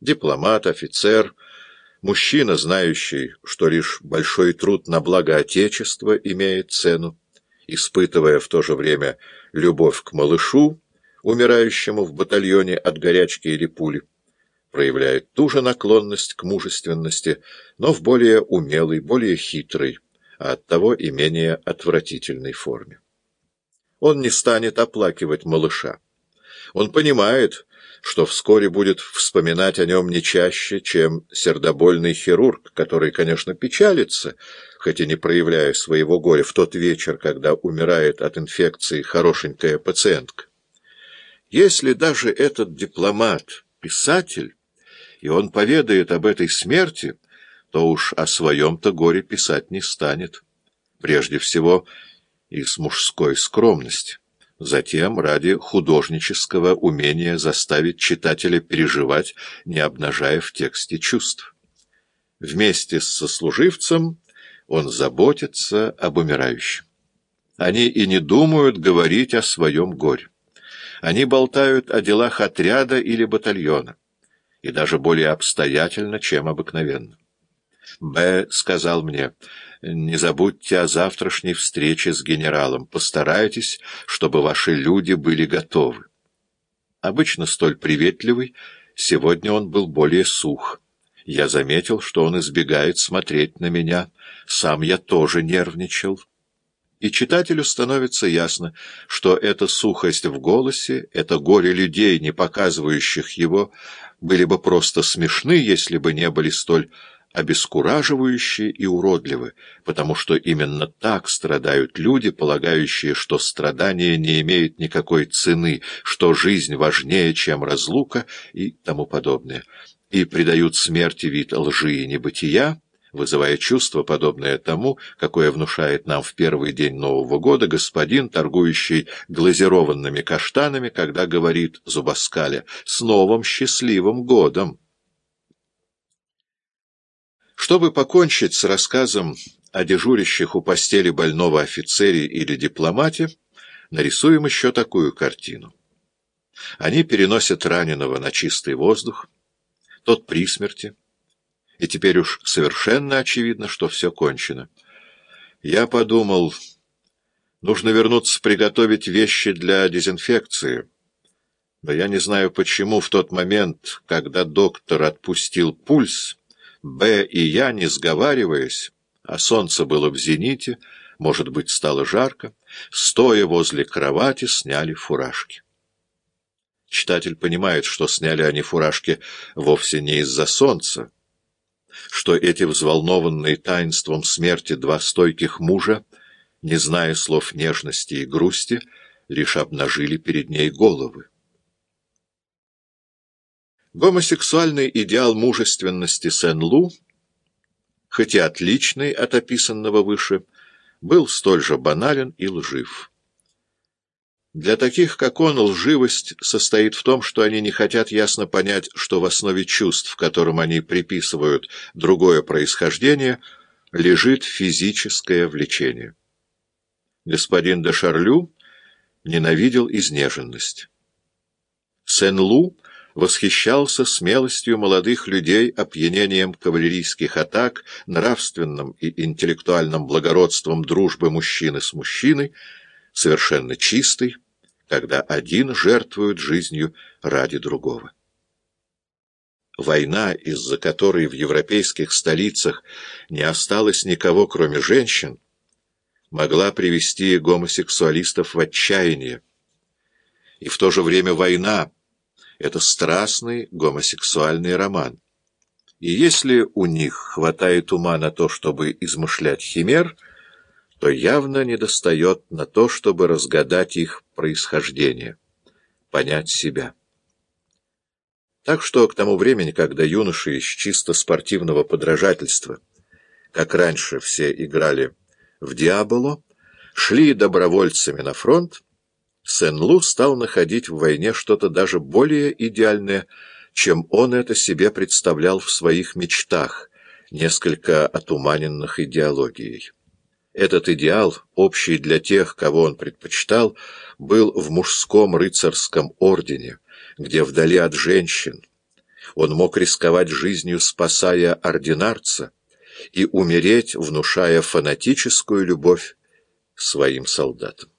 Дипломат, офицер, мужчина, знающий, что лишь большой труд на благо Отечества имеет цену, испытывая в то же время любовь к малышу, умирающему в батальоне от горячки или пули, проявляет ту же наклонность к мужественности, но в более умелой, более хитрой, а оттого и менее отвратительной форме. Он не станет оплакивать малыша. Он понимает, что вскоре будет вспоминать о нем не чаще, чем сердобольный хирург, который, конечно, печалится, хоть и не проявляя своего горя в тот вечер, когда умирает от инфекции хорошенькая пациентка. Если даже этот дипломат — писатель, и он поведает об этой смерти, то уж о своем-то горе писать не станет. Прежде всего, из мужской скромности. Затем, ради художнического умения заставить читателя переживать, не обнажая в тексте чувств. Вместе с сослуживцем он заботится об умирающем. Они и не думают говорить о своем горе. Они болтают о делах отряда или батальона и даже более обстоятельно, чем обыкновенно. Б. сказал мне, «Не забудьте о завтрашней встрече с генералом. Постарайтесь, чтобы ваши люди были готовы». Обычно столь приветливый, сегодня он был более сух. Я заметил, что он избегает смотреть на меня. Сам я тоже нервничал. И читателю становится ясно, что эта сухость в голосе, это горе людей, не показывающих его, были бы просто смешны, если бы не были столь обескураживающие и уродливы, потому что именно так страдают люди, полагающие, что страдание не имеет никакой цены, что жизнь важнее, чем разлука и тому подобное, и придают смерти вид лжи и небытия, вызывая чувство, подобное тому, какое внушает нам в первый день Нового года господин, торгующий глазированными каштанами, когда говорит Зубаскаля «С новым счастливым годом!». Чтобы покончить с рассказом о дежурящих у постели больного офицере или дипломате, нарисуем еще такую картину. Они переносят раненого на чистый воздух, тот при смерти, и теперь уж совершенно очевидно, что все кончено. Я подумал, нужно вернуться приготовить вещи для дезинфекции. Но я не знаю почему в тот момент, когда доктор отпустил пульс, Б и я, не сговариваясь, а солнце было в зените, может быть, стало жарко, стоя возле кровати, сняли фуражки. Читатель понимает, что сняли они фуражки вовсе не из-за солнца, что эти взволнованные таинством смерти два стойких мужа, не зная слов нежности и грусти, лишь обнажили перед ней головы. Гомосексуальный идеал мужественности Сен-Лу, хоть и отличный от описанного выше, был столь же банален и лжив. Для таких, как он, лживость состоит в том, что они не хотят ясно понять, что в основе чувств, которым они приписывают другое происхождение, лежит физическое влечение. Господин де Шарлю ненавидел изнеженность. Сен-Лу восхищался смелостью молодых людей, опьянением кавалерийских атак, нравственным и интеллектуальным благородством дружбы мужчины с мужчиной, совершенно чистый, когда один жертвует жизнью ради другого. Война, из-за которой в европейских столицах не осталось никого, кроме женщин, могла привести гомосексуалистов в отчаяние. И в то же время война — это страстный гомосексуальный роман. И если у них хватает ума на то, чтобы измышлять химер — то явно недостает на то, чтобы разгадать их происхождение, понять себя. Так что к тому времени, когда юноши из чисто спортивного подражательства, как раньше все играли в «Диаболо», шли добровольцами на фронт, Сен-Лу стал находить в войне что-то даже более идеальное, чем он это себе представлял в своих мечтах, несколько отуманенных идеологией. Этот идеал, общий для тех, кого он предпочитал, был в мужском рыцарском ордене, где вдали от женщин, Он мог рисковать жизнью, спасая ординарца, и умереть, внушая фанатическую любовь своим солдатам.